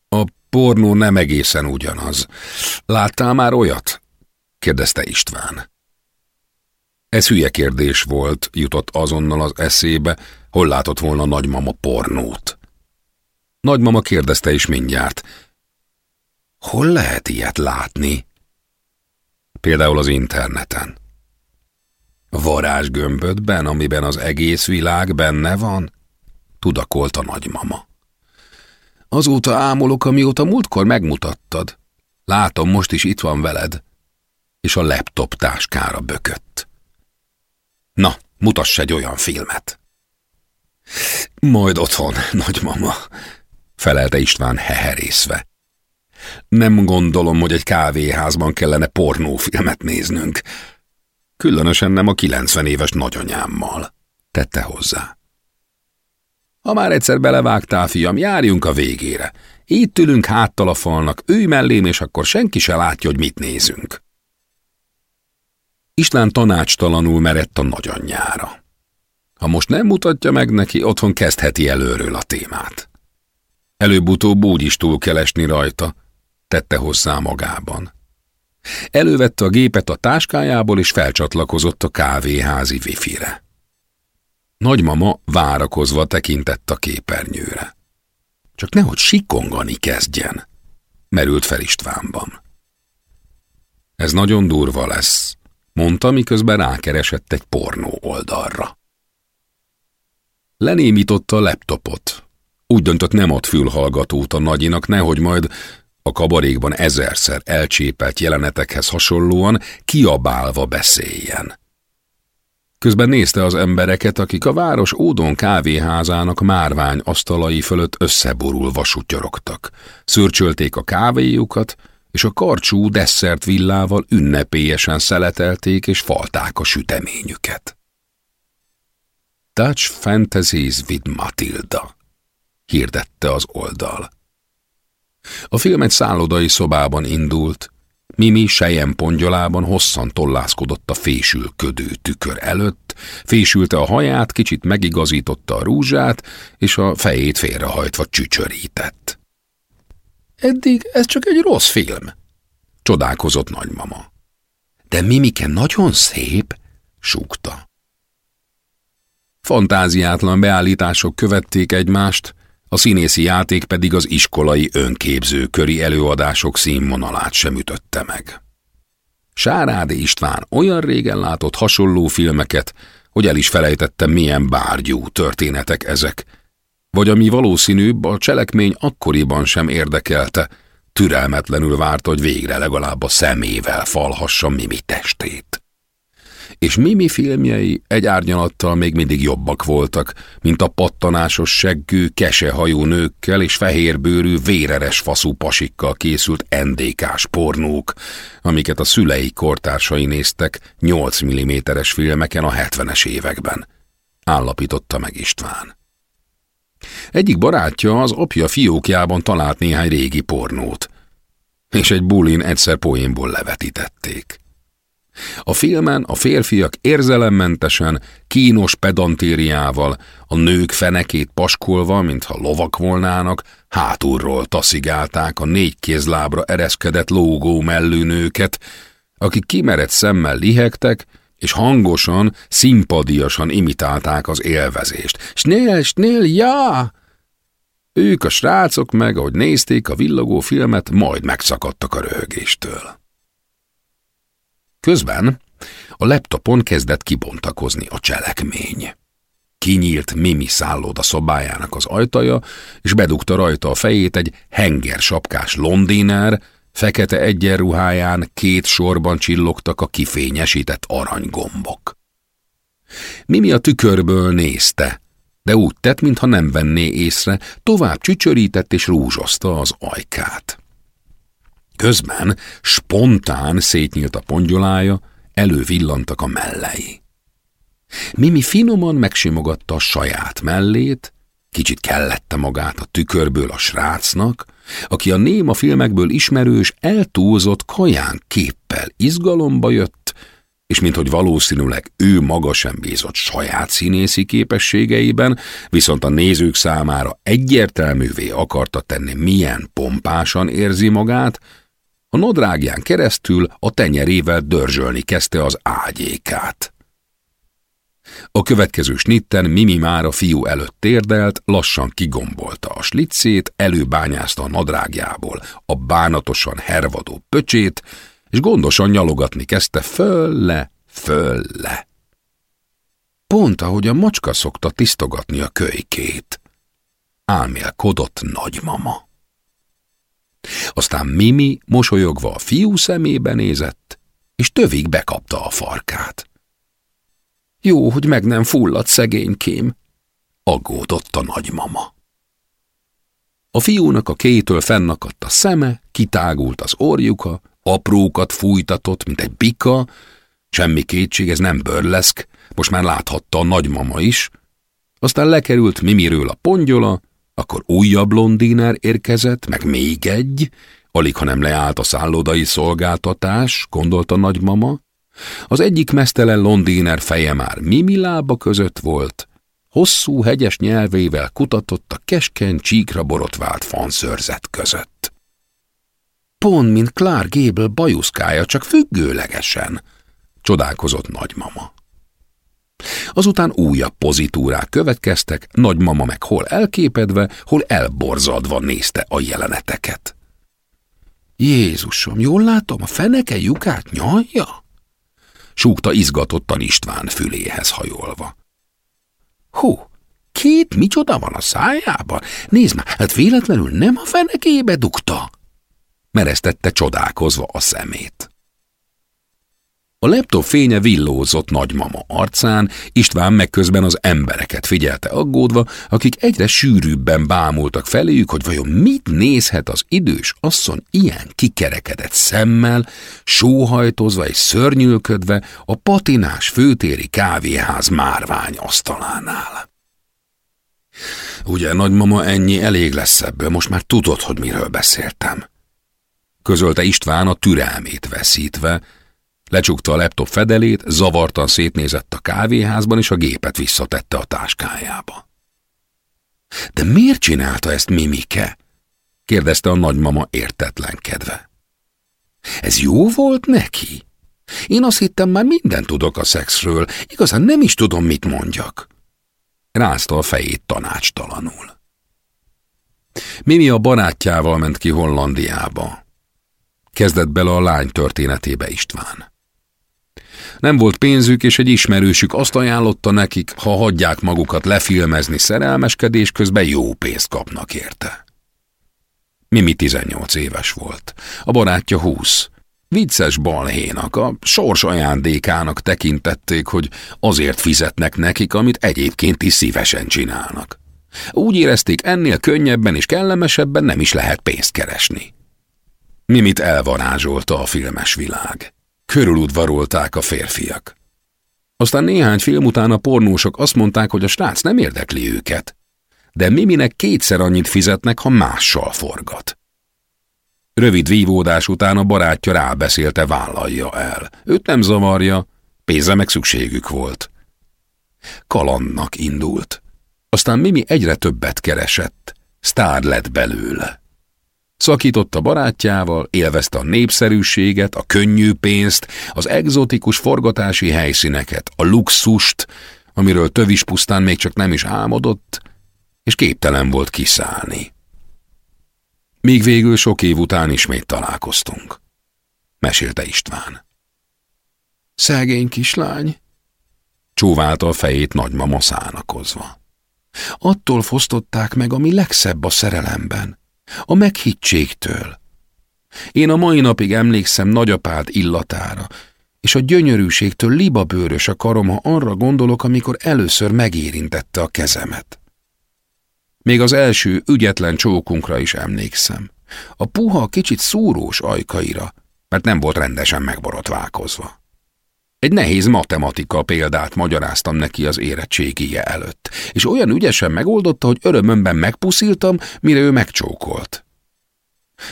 A pornó nem egészen ugyanaz. Láttál már olyat? kérdezte István. Ez hülye kérdés volt, jutott azonnal az eszébe, hol látott volna nagymama pornót. Nagymama kérdezte is mindjárt. Hol lehet ilyet látni? Például az interneten. Varázsgömbödben, amiben az egész világ benne van? Tudakolt a nagymama. Azóta ámolok, amióta múltkor megmutattad. Látom, most is itt van veled. És a laptop táskára bökött. Na, mutass egy olyan filmet. Majd otthon, nagymama, felelte István heherészve. Nem gondolom, hogy egy kávéházban kellene pornófilmet néznünk. Különösen nem a 90 éves nagyanyámmal, tette hozzá. Ha már egyszer belevágtál, fiam, járjunk a végére. Itt ülünk háttal a falnak, ülj mellém, és akkor senki se látja, hogy mit nézünk. István tanácstalanul merett a nagyanyjára. Ha most nem mutatja meg neki, otthon kezdheti előről a témát. Előbb-utóbb úgy is túl kell esni rajta, tette hozzá magában. Elővette a gépet a táskájából, és felcsatlakozott a kávéházi wifi-re. Nagymama várakozva tekintett a képernyőre. Csak nehogy sikongani kezdjen, merült fel Istvánban. Ez nagyon durva lesz, mondta, miközben rákeresett egy pornó oldalra. Lenémította a laptopot. Úgy döntött nem ad fülhallgatót a nagyinak, nehogy majd a kabarékban ezerszer elcsépelt jelenetekhez hasonlóan kiabálva beszéljen. Közben nézte az embereket, akik a város ódon kávéházának márvány asztalai fölött összeborulva sutyorogtak. Szürcsölték a kávéjukat, és a karcsú desszert villával ünnepélyesen szeletelték és falták a süteményüket. Dutch Fantasies with Matilda, hirdette az oldal. A film egy szállodai szobában indult, Mimi sejem pongyolában hosszan tollászkodott a fésülködő tükör előtt, fésülte a haját, kicsit megigazította a rúzsát, és a fejét félrehajtva csücsörített. Eddig ez csak egy rossz film, csodálkozott nagymama. De Mimike nagyon szép, súgta. Fantáziátlan beállítások követték egymást, a színészi játék pedig az iskolai önképzőköri előadások színvonalát sem ütötte meg. Sárádi István olyan régen látott hasonló filmeket, hogy el is felejtette, milyen bárgyú történetek ezek, vagy ami valószínűbb, a cselekmény akkoriban sem érdekelte, türelmetlenül várta, hogy végre legalább a szemével falhassa Mimi testét és Mimi filmjei egy árnyalattal még mindig jobbak voltak, mint a pattanásos seggű, kesehajú nőkkel és fehérbőrű, véreres faszú pasikkal készült NDK-s pornók, amiket a szülei kortársai néztek 8 mm-es filmeken a 70-es években. Állapította meg István. Egyik barátja az apja fiókjában talált néhány régi pornót, és egy bulin egyszer poénból levetítették. A filmen a férfiak érzelemmentesen, kínos pedantériával, a nők fenekét paskolva, mintha lovak volnának, hátulról taszigálták a négy kézlábra ereszkedett lógó mellű nőket, akik kimerett szemmel lihegtek, és hangosan, szimpadiasan imitálták az élvezést. Snél, snél, ja! Ők a srácok meg, ahogy nézték a villogó filmet, majd megszakadtak a röhögéstől. Közben a laptopon kezdett kibontakozni a cselekmény. Kinyílt Mimi szálloda szobájának az ajtaja, és bedugta rajta a fejét egy henger sapkás londiner, fekete egyenruháján két sorban csillogtak a kifényesített aranygombok. Mimi a tükörből nézte, de úgy tett, mintha nem venné észre, tovább csücsörített és rúzsozta az ajkát. Közben spontán szétnyílt a pongyolája, elővillantak a mellei. Mimi finoman megsimogatta a saját mellét, kicsit kellette magát a tükörből a srácnak, aki a néma filmekből ismerős, eltúlzott kaján képpel izgalomba jött, és minthogy valószínűleg ő maga sem bízott saját színészi képességeiben, viszont a nézők számára egyértelművé akarta tenni, milyen pompásan érzi magát, a nodrágján keresztül a tenyerével dörzsölni kezdte az ágyékát. A következő snitten Mimi már a fiú előtt térdelt, lassan kigombolta a slicét, előbányázta a nadrágjából a bánatosan hervadó pöcsét, és gondosan nyalogatni kezdte fölle, fölle. Pont ahogy a macska szokta tisztogatni a kölykét. Álmélkodott nagymama. Aztán Mimi mosolyogva a fiú szemébe nézett, és tövig bekapta a farkát. Jó, hogy meg nem fulladt szegénykém, aggódott a nagymama. A fiúnak a kétől fennakadt a szeme, kitágult az orjuka, aprókat fújtatott, mint egy bika, semmi kétség, ez nem bőrleszk, most már láthatta a nagymama is, aztán lekerült Mimiről a pongyola, akkor újabb blondiner érkezett, meg még egy, alig ha nem leállt a szállodai szolgáltatás, gondolta nagymama. Az egyik mesztelen londiner feje már Mimi lába között volt, hosszú hegyes nyelvével kutatott a keskeny csíkra borotvált fanszörzet között. Pont, mint Clark Gable bajuszkája, csak függőlegesen, csodálkozott nagymama. Azután újabb pozitúrák következtek, nagymama meg hol elképedve, hol elborzadva nézte a jeleneteket. Jézusom, jól látom, a feneke lyukát nyalja? Súgta izgatottan István füléhez hajolva. Hú, két micsoda van a szájában? Nézd már, hát véletlenül nem a fenekébe dugta? Meresztette csodálkozva a szemét. A laptop fénye villózott nagymama arcán, István meg közben az embereket figyelte aggódva, akik egyre sűrűbben bámultak feléjük, hogy vajon mit nézhet az idős asszony ilyen kikerekedett szemmel, sóhajtozva és szörnyülködve a patinás főtéri kávéház márvány asztalánál. Ugye, nagymama, ennyi elég lesz ebből, most már tudod, hogy miről beszéltem. Közölte István a türelmét veszítve, Lecsukta a laptop fedelét, zavartan szétnézett a kávéházban, és a gépet visszatette a táskájába. De miért csinálta ezt Mimike? kérdezte a nagymama értetlenkedve. Ez jó volt neki? Én azt hittem, már mindent tudok a szexről, igazán nem is tudom, mit mondjak. Rázta a fejét tanácstalanul. Mimi a barátjával ment ki Hollandiába. Kezdett bele a lány történetébe István. Nem volt pénzük, és egy ismerősük azt ajánlotta nekik, ha hagyják magukat lefilmezni szerelmeskedés közben jó pénzt kapnak érte. Mimi 18 éves volt, a barátja 20. Vicces balhénak, a sors ajándékának tekintették, hogy azért fizetnek nekik, amit egyébként is szívesen csinálnak. Úgy érezték, ennél könnyebben és kellemesebben nem is lehet pénzt keresni. Mimit elvarázsolta a filmes világ. Körüludvarolták a férfiak. Aztán néhány film után a pornósok azt mondták, hogy a srác nem érdekli őket, de Miminek kétszer annyit fizetnek, ha mással forgat. Rövid vívódás után a barátja rábeszélte, vállalja el. Őt nem zavarja, pénze meg szükségük volt. Kalannak indult. Aztán Mimi egyre többet keresett. Sztár lett belőle. Szakított a barátjával, élvezte a népszerűséget, a könnyű pénzt, az egzotikus forgatási helyszíneket, a luxust, amiről tövis pusztán még csak nem is álmodott, és képtelen volt kiszállni. Míg végül sok év után ismét találkoztunk. Mesélte István. Szegény kislány, csóválta a fejét nagymama szánakozva. Attól fosztották meg, ami legszebb a szerelemben, a meghitségtől. Én a mai napig emlékszem nagyapád illatára, és a gyönyörűségtől libabőrös a karom, ha arra gondolok, amikor először megérintette a kezemet. Még az első ügyetlen csókunkra is emlékszem. A puha, kicsit szúrós ajkaira, mert nem volt rendesen megborotválkozva. Egy nehéz matematika példát magyaráztam neki az érettségije előtt, és olyan ügyesen megoldotta, hogy örömömben megpuszíltam, mire ő megcsókolt.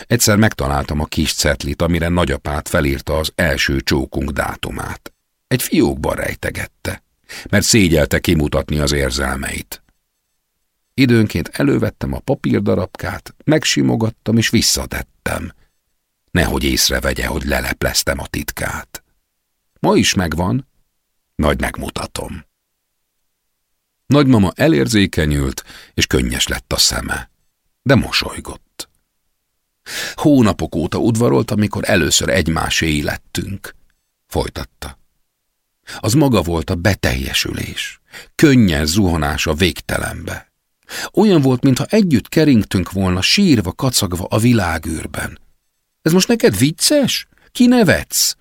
Egyszer megtaláltam a kis cetlit, amire nagyapát felírta az első csókunk dátumát. Egy fiókban rejtegette, mert szégyelte kimutatni az érzelmeit. Időnként elővettem a papírdarabkát, megsimogattam és visszatettem. Nehogy észrevegye, hogy lelepleztem a titkát. Ma is megvan, nagy megmutatom. Nagymama elérzékenyült, és könnyes lett a szeme, de mosolygott. Hónapok óta udvarolt, amikor először egymásé lettünk. Folytatta. Az maga volt a beteljesülés, könnyes zuhanás a végtelenbe. Olyan volt, mintha együtt keringtünk volna, sírva, kacagva a világűrben. Ez most neked vicces? Ki nevetsz?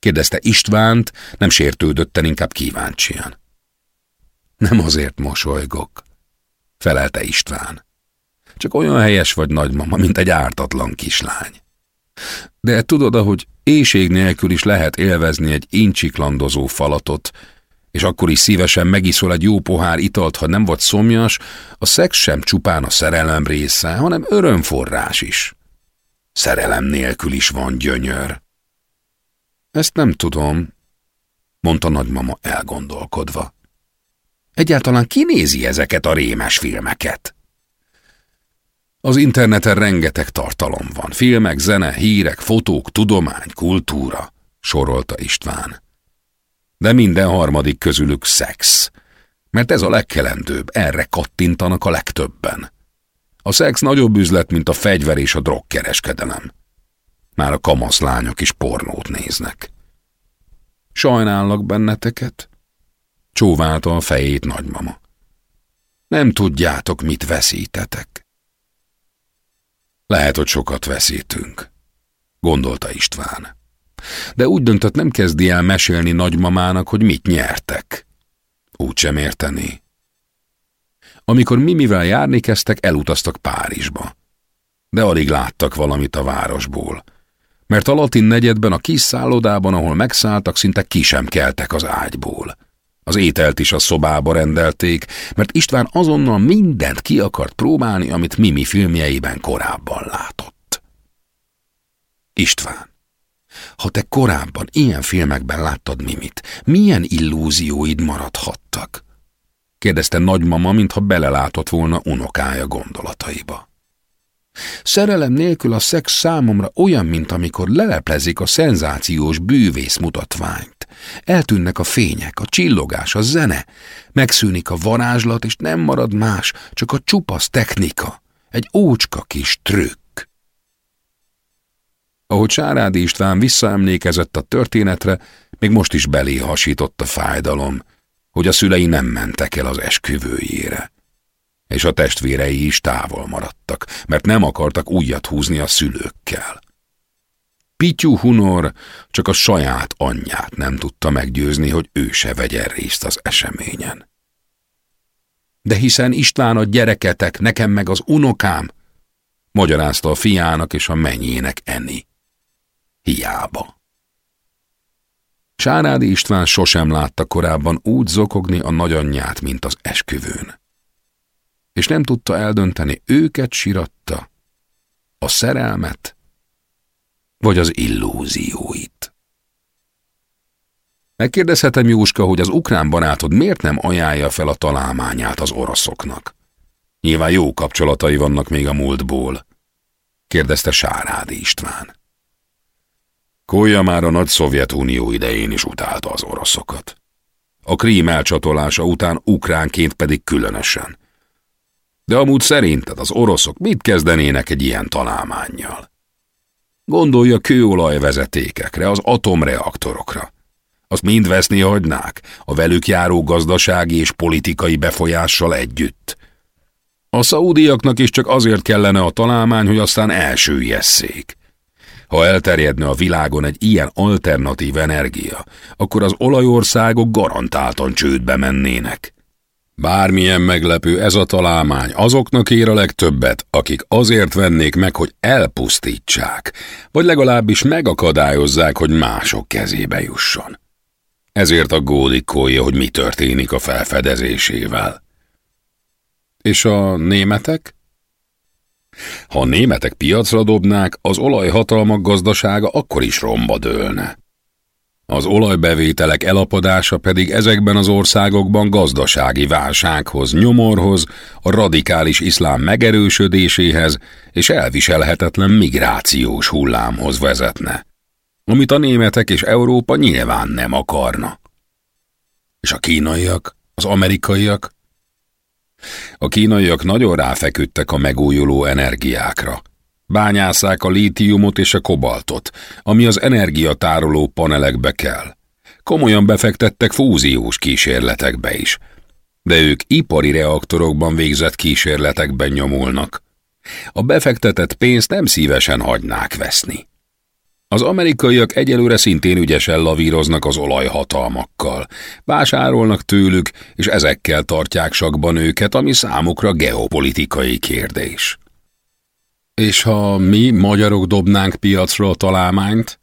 Kérdezte Istvánt, nem sértődötten, inkább kíváncsian. Nem azért mosolygok, felelte István. Csak olyan helyes vagy nagymama, mint egy ártatlan kislány. De tudod, ahogy éjség nélkül is lehet élvezni egy incsiklandozó falatot, és akkor is szívesen megiszol egy jó pohár italt, ha nem vagy szomjas, a szex sem csupán a szerelem része, hanem örömforrás is. Szerelem nélkül is van gyönyör. Ezt nem tudom, mondta nagymama elgondolkodva. Egyáltalán kinézi ezeket a rémes filmeket? Az interneten rengeteg tartalom van. Filmek, zene, hírek, fotók, tudomány, kultúra, sorolta István. De minden harmadik közülük szex. Mert ez a legkelendőbb, erre kattintanak a legtöbben. A szex nagyobb üzlet, mint a fegyver és a drogkereskedelem. Már a kamaszlányok is pornót néznek. Sajnállak benneteket, csóválta a fejét nagymama. Nem tudjátok, mit veszítetek. Lehet, hogy sokat veszítünk, gondolta István. De úgy döntött, nem kezdi el mesélni nagymamának, hogy mit nyertek. Úgy sem érteni. Amikor Mimivel járni kezdtek, elutaztak Párizsba. De alig láttak valamit a városból, mert a latin negyedben a kis szállodában, ahol megszálltak, szinte ki sem keltek az ágyból. Az ételt is a szobába rendelték, mert István azonnal mindent ki akart próbálni, amit Mimi filmjeiben korábban látott. István, ha te korábban ilyen filmekben láttad Mimit, milyen illúzióid maradhattak? kérdezte nagymama, mintha belelátott volna unokája gondolataiba. Szerelem nélkül a szex számomra olyan, mint amikor leleplezik a szenzációs bűvész mutatványt. Eltűnnek a fények, a csillogás, a zene, megszűnik a varázslat, és nem marad más, csak a csupasz technika, egy ócska kis trükk. Ahogy Sárádi István visszaemlékezett a történetre, még most is belé hasított a fájdalom, hogy a szülei nem mentek el az esküvőjére és a testvérei is távol maradtak, mert nem akartak újat húzni a szülőkkel. Pityú Hunor csak a saját anyját nem tudta meggyőzni, hogy ő se vegyen részt az eseményen. De hiszen István a gyereketek, nekem meg az unokám, magyarázta a fiának és a mennyének Eni. Hiába. Sárádi István sosem látta korábban úgy zokogni a nagyanyját, mint az esküvőn és nem tudta eldönteni, őket siratta, a szerelmet, vagy az illúzióit. Megkérdezhetem, Jóska, hogy az ukrán barátod miért nem ajánlja fel a találmányát az oroszoknak? Nyilván jó kapcsolatai vannak még a múltból, kérdezte Sárádi István. Kolja már a nagy Szovjetunió idején is utálta az oroszokat. A krím elcsatolása után ukránként pedig különösen. De amúgy szerinted az oroszok mit kezdenének egy ilyen találmánnyal? Gondolja kőolajvezetékekre, az atomreaktorokra. Azt mind veszni hagynák, a velük járó gazdasági és politikai befolyással együtt. A szaúdiaknak is csak azért kellene a találmány, hogy aztán elsőjesszék. Ha elterjedne a világon egy ilyen alternatív energia, akkor az olajországok garantáltan csődbe mennének. Bármilyen meglepő ez a találmány, azoknak ér a legtöbbet, akik azért vennék meg, hogy elpusztítsák, vagy legalábbis megakadályozzák, hogy mások kezébe jusson. Ezért aggódikolja, hogy mi történik a felfedezésével. És a németek? Ha a németek piacra dobnák, az olajhatalmak gazdasága akkor is romba dőlne. Az olajbevételek elapadása pedig ezekben az országokban gazdasági válsághoz, nyomorhoz, a radikális iszlám megerősödéséhez és elviselhetetlen migrációs hullámhoz vezetne, amit a németek és Európa nyilván nem akarna. És a kínaiak, az amerikaiak? A kínaiak nagyon ráfeküdtek a megújuló energiákra, Bányászák a lítiumot és a kobaltot, ami az energiatároló panelekbe kell. Komolyan befektettek fúziós kísérletekbe is. De ők ipari reaktorokban végzett kísérletekben nyomulnak. A befektetett pénzt nem szívesen hagynák veszni. Az amerikaiak egyelőre szintén ügyesen lavíroznak az olajhatalmakkal. Vásárolnak tőlük, és ezekkel tartják sakban őket, ami számukra geopolitikai kérdés. És ha mi, magyarok dobnánk piacra a találmányt?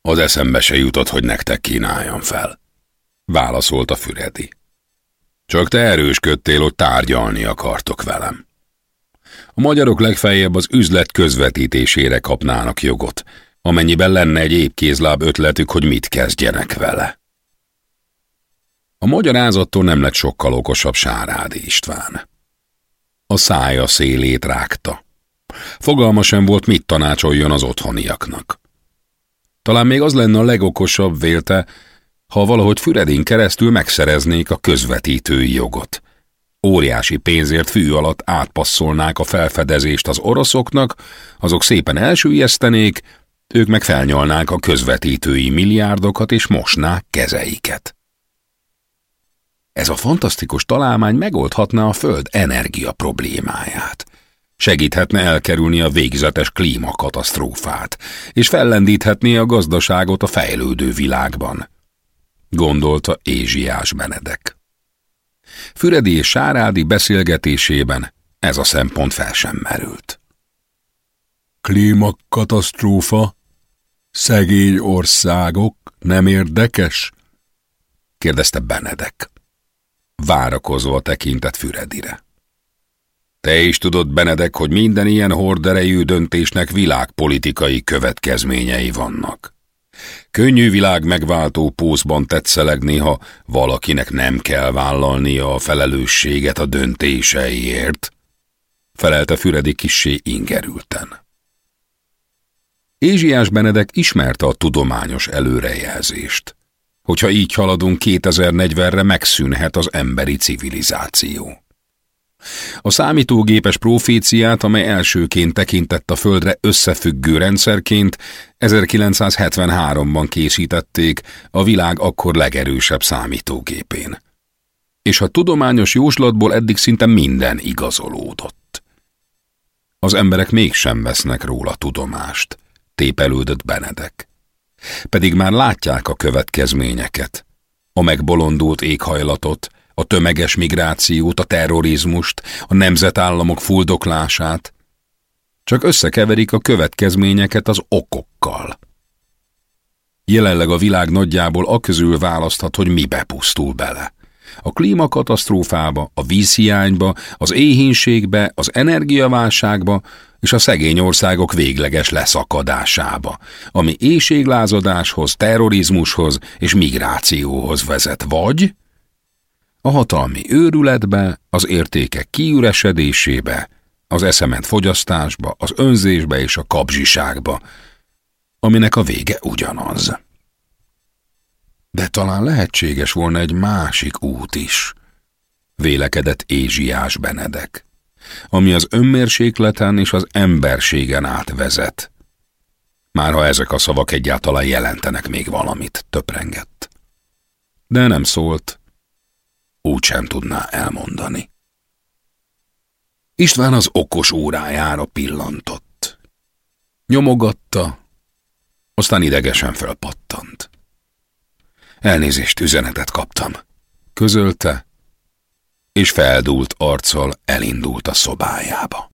Az eszembe se jutott, hogy nektek kínáljam fel. Válaszolta Füredi. Csak te erősködtél, hogy tárgyalni akartok velem. A magyarok legfeljebb az üzlet közvetítésére kapnának jogot, amennyiben lenne egy épkézláb ötletük, hogy mit kezdjenek vele. A magyarázattól nem lett sokkal okosabb Sárádi István. A szája szélét rágta. Fogalma sem volt, mit tanácsoljon az otthoniaknak. Talán még az lenne a legokosabb vélte, ha valahogy Füredin keresztül megszereznék a közvetítői jogot. Óriási pénzért fű alatt átpasszolnák a felfedezést az oroszoknak, azok szépen elsüllyesztenék, ők meg felnyolnák a közvetítői milliárdokat és mosnák kezeiket. Ez a fantasztikus találmány megoldhatná a Föld energia problémáját. Segíthetne elkerülni a végzetes klímakatasztrófát, és fellendíthetné a gazdaságot a fejlődő világban, gondolta Ézsiás Benedek. Füredi és Sárádi beszélgetésében ez a szempont fel sem merült. Klímakatasztrófa? Szegény országok? Nem érdekes? kérdezte Benedek. Várakozva tekintett Füredire. Te is tudod, Benedek, hogy minden ilyen horderejű döntésnek világpolitikai következményei vannak. Könnyű világ megváltó pószban tetszelegni, ha valakinek nem kell vállalnia a felelősséget a döntéseiért, felelte Füredi kissé ingerülten. Ézsiás Benedek ismerte a tudományos előrejelzést. Hogyha így haladunk 2040-re megszűnhet az emberi civilizáció. A számítógépes proféciát, amely elsőként tekintett a Földre összefüggő rendszerként, 1973-ban készítették a világ akkor legerősebb számítógépén. És a tudományos jóslatból eddig szinte minden igazolódott. Az emberek mégsem vesznek róla tudomást, tépelődött Benedek. Pedig már látják a következményeket. A megbolondult éghajlatot, a tömeges migrációt, a terrorizmust, a nemzetállamok fuldoklását. Csak összekeverik a következményeket az okokkal. Jelenleg a világ nagyjából a közül választhat, hogy mibe pusztul bele. A klímakatasztrófába, a vízhiányba, az éhínségbe, az energiaválságba és a szegény országok végleges leszakadásába, ami éjséglázadáshoz, terrorizmushoz és migrációhoz vezet, vagy a hatalmi őrületbe, az értékek kiüresedésébe, az eszement fogyasztásba, az önzésbe és a kapzsiságba, aminek a vége ugyanaz. De talán lehetséges volna egy másik út is, vélekedett Ézsiás Benedek, ami az önmérsékleten és az emberségen átvezet. Már ha ezek a szavak egyáltalán jelentenek még valamit, töprengett. De nem szólt, úgy sem tudná elmondani. István az okos órájára pillantott. Nyomogatta, aztán idegesen felpattant. Elnézést üzenetet kaptam. Közölte, és feldúlt arccal elindult a szobájába.